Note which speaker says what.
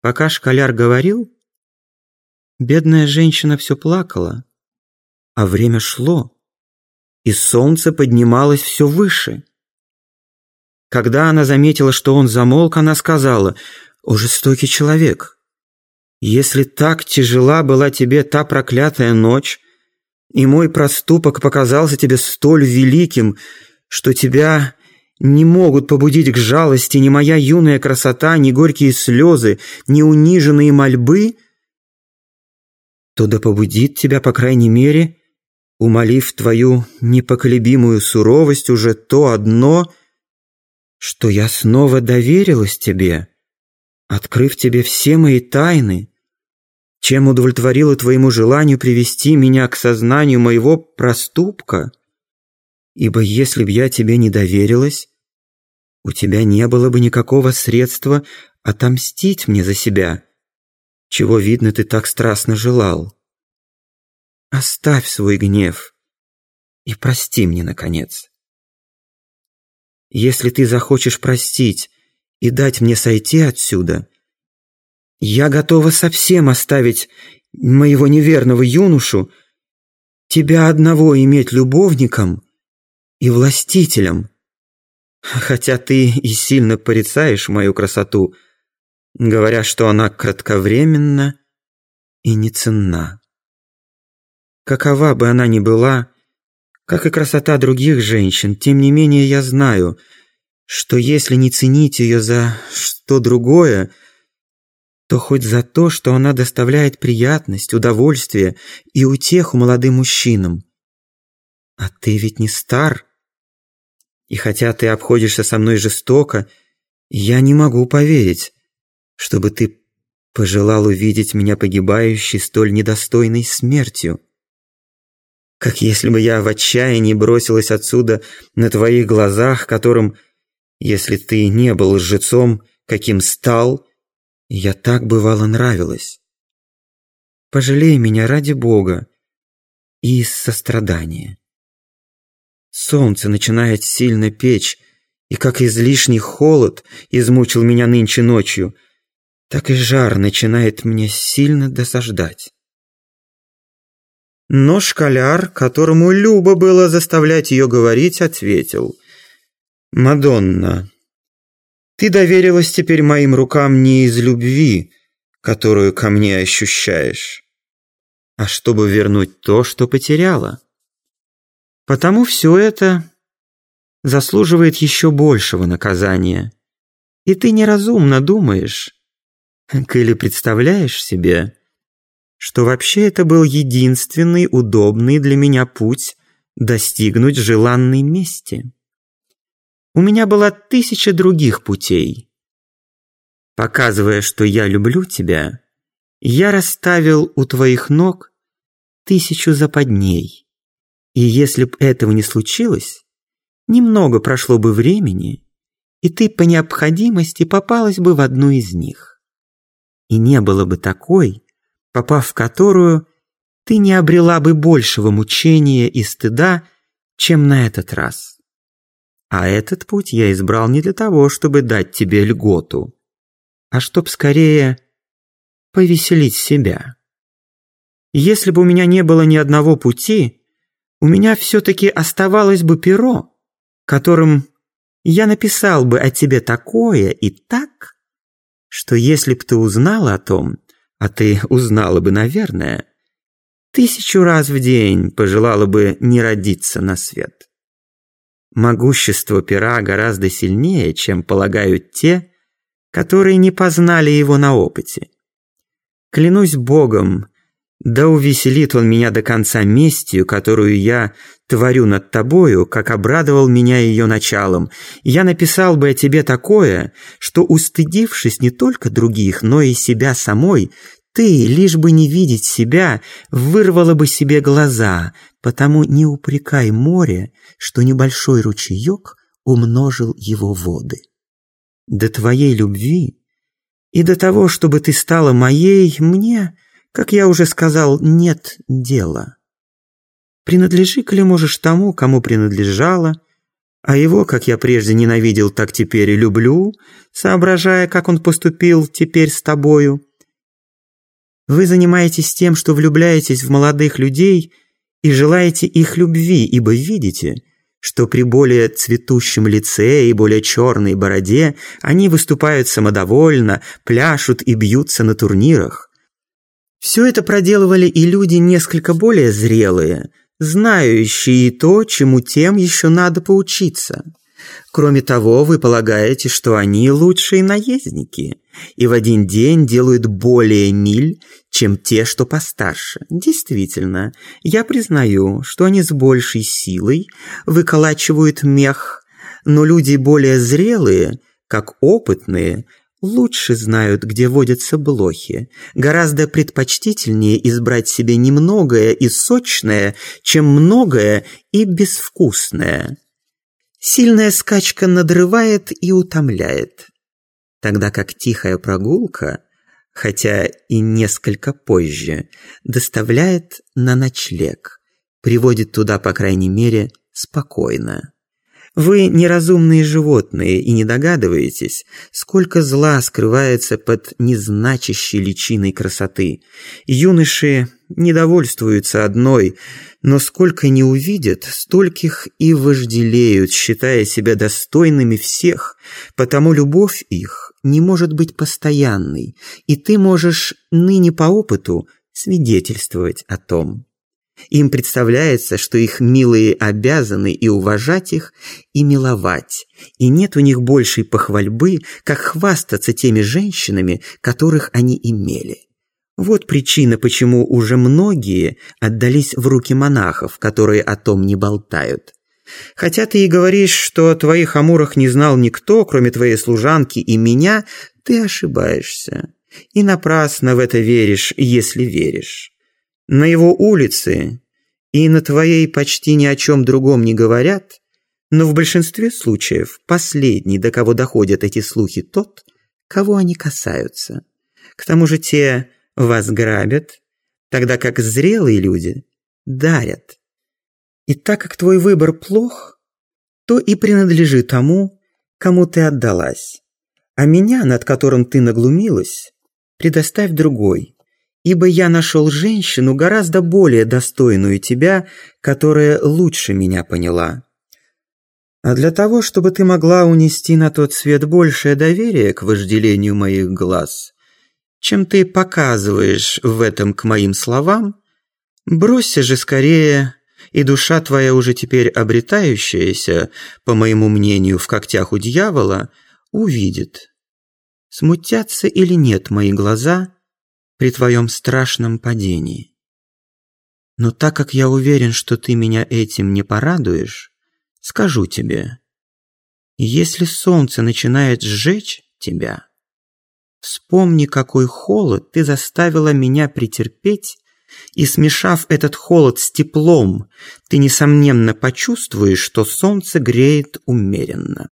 Speaker 1: Пока школяр говорил, бедная женщина все плакала, а время шло, и солнце поднималось все выше. Когда она заметила, что он замолк, она сказала, «О, жестокий человек, если так тяжела была тебе та проклятая ночь, и мой проступок показался тебе столь великим, что тебя не могут побудить к жалости ни моя юная красота, ни горькие слезы, ни униженные мольбы, то да побудит тебя, по крайней мере, умолив твою непоколебимую суровость уже то одно, что я снова доверилась тебе, открыв тебе все мои тайны, чем удовлетворила твоему желанию привести меня к сознанию моего проступка? Ибо если б я тебе не доверилась, у тебя не было бы никакого средства отомстить мне за себя, чего, видно, ты так страстно желал. Оставь свой гнев и прости мне, наконец. Если ты захочешь простить и дать мне сойти отсюда, я готова совсем оставить моего неверного юношу, тебя одного иметь любовником и властителем. Хотя ты и сильно порицаешь мою красоту, говоря, что она кратковременна и не ценна. Какова бы она ни была, как и красота других женщин, тем не менее я знаю, что если не ценить ее за что другое, то хоть за то, что она доставляет приятность, удовольствие и утеху молодым мужчинам. А ты ведь не стар. И хотя ты обходишься со мной жестоко, я не могу поверить, чтобы ты пожелал увидеть меня погибающей столь недостойной смертью. Как если бы я в отчаянии бросилась отсюда на твоих глазах, которым, если ты не был лжецом, каким стал, я так бывало нравилась. Пожалей меня ради Бога и из сострадания. Солнце начинает сильно печь, и как излишний холод измучил меня нынче ночью, так и жар начинает мне сильно досаждать. Но школяр, которому любо было заставлять ее говорить, ответил. «Мадонна, ты доверилась теперь моим рукам не из любви, которую ко мне ощущаешь, а чтобы вернуть то, что потеряла. Потому все это заслуживает еще большего наказания. И ты неразумно думаешь, или представляешь себе, что вообще это был единственный удобный для меня путь достигнуть желанной мести. У меня была тысяча других путей. Показывая, что я люблю тебя, я расставил у твоих ног тысячу западней. И если б этого не случилось, немного прошло бы времени, и ты по необходимости попалась бы в одну из них. И не было бы такой, попав в которую, ты не обрела бы большего мучения и стыда, чем на этот раз. А этот путь я избрал не для того, чтобы дать тебе льготу, а чтоб скорее повеселить себя. Если бы у меня не было ни одного пути, у меня все-таки оставалось бы перо, которым я написал бы о тебе такое и так, что если б ты узнала о том, а ты узнала бы, наверное, тысячу раз в день пожелала бы не родиться на свет. Могущество пера гораздо сильнее, чем полагают те, которые не познали его на опыте. Клянусь Богом, да увеселит он меня до конца местью, которую я творю над тобою, как обрадовал меня ее началом. Я написал бы о тебе такое, что, устыдившись не только других, но и себя самой, ты, лишь бы не видеть себя, вырвала бы себе глаза, потому не упрекай море, что небольшой ручеек умножил его воды. До твоей любви и до того, чтобы ты стала моей, мне, как я уже сказал, нет дела. Принадлежи ли можешь тому, кому принадлежала, А его, как я прежде ненавидел, так теперь и люблю, соображая, как он поступил теперь с тобою. Вы занимаетесь тем, что влюбляетесь в молодых людей и желаете их любви, ибо видите, что при более цветущем лице и более черной бороде они выступают самодовольно, пляшут и бьются на турнирах. Все это проделывали и люди несколько более зрелые, знающие то, чему тем еще надо поучиться. Кроме того, вы полагаете, что они лучшие наездники и в один день делают более миль, чем те, что постарше. Действительно, я признаю, что они с большей силой выколачивают мех, но люди более зрелые, как опытные, лучше знают, где водятся блохи. Гораздо предпочтительнее избрать себе немногое и сочное, чем многое и безвкусное. Сильная скачка надрывает и утомляет, тогда как тихая прогулка, хотя и несколько позже, доставляет на ночлег, приводит туда, по крайней мере, спокойно. Вы неразумные животные и не догадываетесь, сколько зла скрывается под незначащей личиной красоты. Юноши недовольствуются одной, но сколько не увидят, стольких и вожделеют, считая себя достойными всех, потому любовь их не может быть постоянной, и ты можешь ныне по опыту свидетельствовать о том. Им представляется, что их милые обязаны и уважать их, и миловать, и нет у них большей похвальбы, как хвастаться теми женщинами, которых они имели. Вот причина, почему уже многие отдались в руки монахов, которые о том не болтают. Хотя ты и говоришь, что о твоих амурах не знал никто, кроме твоей служанки и меня, ты ошибаешься. И напрасно в это веришь, если веришь. На его улице и на твоей почти ни о чем другом не говорят, но в большинстве случаев последний, до кого доходят эти слухи, тот, кого они касаются. К тому же те вас грабят, тогда как зрелые люди дарят. И так как твой выбор плох, то и принадлежи тому, кому ты отдалась. А меня, над которым ты наглумилась, предоставь другой, ибо я нашел женщину гораздо более достойную тебя, которая лучше меня поняла. А для того, чтобы ты могла унести на тот свет большее доверие к вожделению моих глаз, чем ты показываешь в этом к моим словам, бросься же скорее, и душа твоя уже теперь обретающаяся, по моему мнению, в когтях у дьявола, увидит, смутятся или нет мои глаза при твоем страшном падении. Но так как я уверен, что ты меня этим не порадуешь, скажу тебе, если солнце начинает сжечь тебя, Вспомни, какой холод ты заставила меня претерпеть, и смешав этот холод с теплом, ты, несомненно, почувствуешь, что солнце греет умеренно.